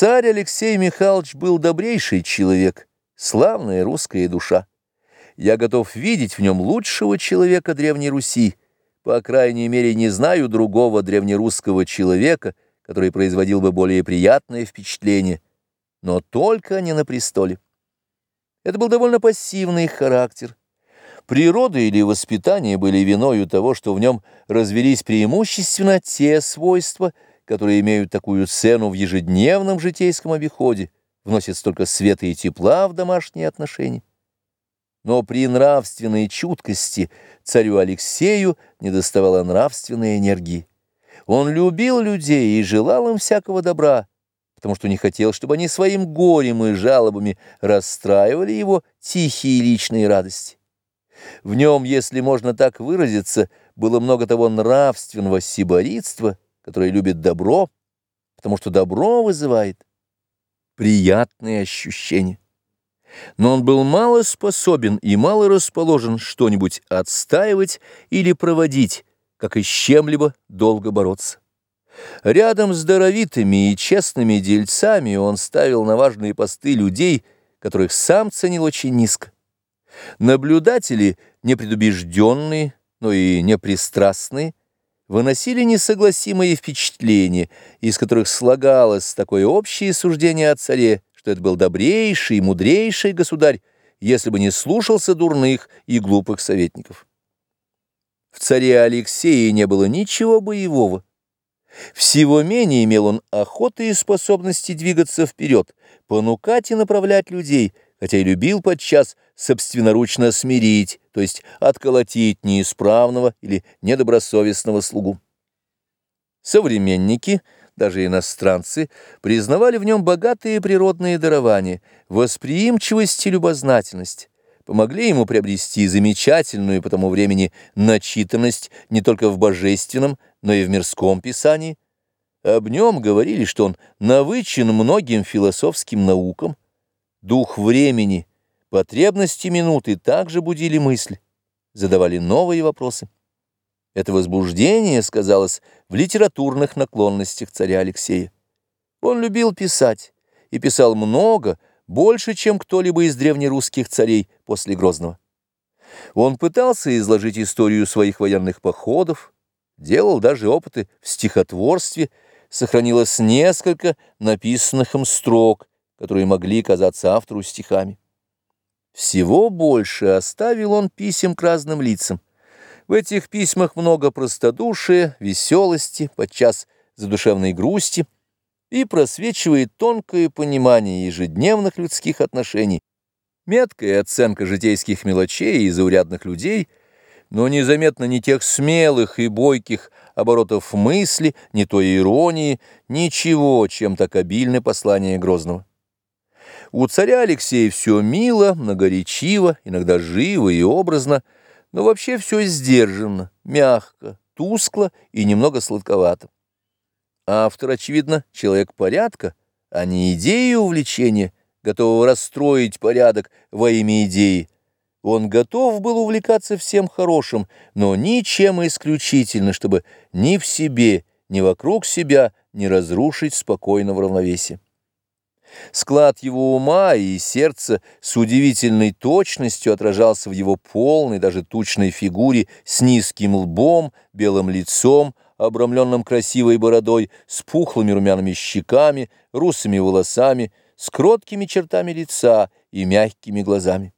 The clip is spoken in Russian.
Царь Алексей Михайлович был добрейший человек, славная русская душа. Я готов видеть в нем лучшего человека Древней Руси. По крайней мере, не знаю другого древнерусского человека, который производил бы более приятное впечатление, но только не на престоле. Это был довольно пассивный характер. Природа или воспитание были виною того, что в нем развелись преимущественно те свойства, которые имеют такую цену в ежедневном житейском обиходе, вносят столько света и тепла в домашние отношения. Но при нравственной чуткости царю Алексею недоставало нравственной энергии. Он любил людей и желал им всякого добра, потому что не хотел, чтобы они своим горем и жалобами расстраивали его тихие личные радости. В нем, если можно так выразиться, было много того нравственного сиборитства, которое любит добро, потому что добро вызывает приятные ощущения но он был мало способен и мало расположен что-нибудь отстаивать или проводить, как и с чем-либо долго бороться. Рядом с даровитыми и честными дельцами он ставил на важные посты людей, которых сам ценил очень низко. Наблюдатели, непредубежденные, но и непристрастные, выносили несогласимые впечатления, из которых слагалось такое общее суждение о царе, что это был добрейший и мудрейший государь, если бы не слушался дурных и глупых советников. В царе Алексее не было ничего боевого. Всего менее имел он охоты и способности двигаться вперед, понукать и направлять людей, хотя и любил подчас собственноручно смирить, то есть отколотить неисправного или недобросовестного слугу. Современники – даже иностранцы, признавали в нем богатые природные дарования, восприимчивость и любознательность, помогли ему приобрести замечательную по тому времени начитанность не только в божественном, но и в мирском писании. Об нем говорили, что он навычен многим философским наукам, дух времени, потребности минуты также будили мысль, задавали новые вопросы. Это возбуждение сказалось в литературных наклонностях царя Алексея. Он любил писать, и писал много, больше, чем кто-либо из древнерусских царей после Грозного. Он пытался изложить историю своих военных походов, делал даже опыты в стихотворстве, сохранилось несколько написанных им строк, которые могли казаться автору стихами. Всего больше оставил он писем к разным лицам. В этих письмах много простодушия, веселости, подчас задушевной грусти, и просвечивает тонкое понимание ежедневных людских отношений, меткая оценка житейских мелочей и заурядных людей, но незаметно ни тех смелых и бойких оборотов мысли, ни той иронии, ничего, чем так обильны послания Грозного. У царя Алексея все мило, многоречиво, иногда живо и образно – но вообще все сдержанно, мягко, тускло и немного сладковато. Автор, очевидно, человек порядка, а не идеи увлечения, готового расстроить порядок во имя идеи. Он готов был увлекаться всем хорошим, но ничем исключительно, чтобы ни в себе, ни вокруг себя не разрушить спокойного равновесия. Склад его ума и сердца с удивительной точностью отражался в его полной, даже тучной фигуре с низким лбом, белым лицом, обрамленным красивой бородой, с пухлыми румяными щеками, русыми волосами, с кроткими чертами лица и мягкими глазами.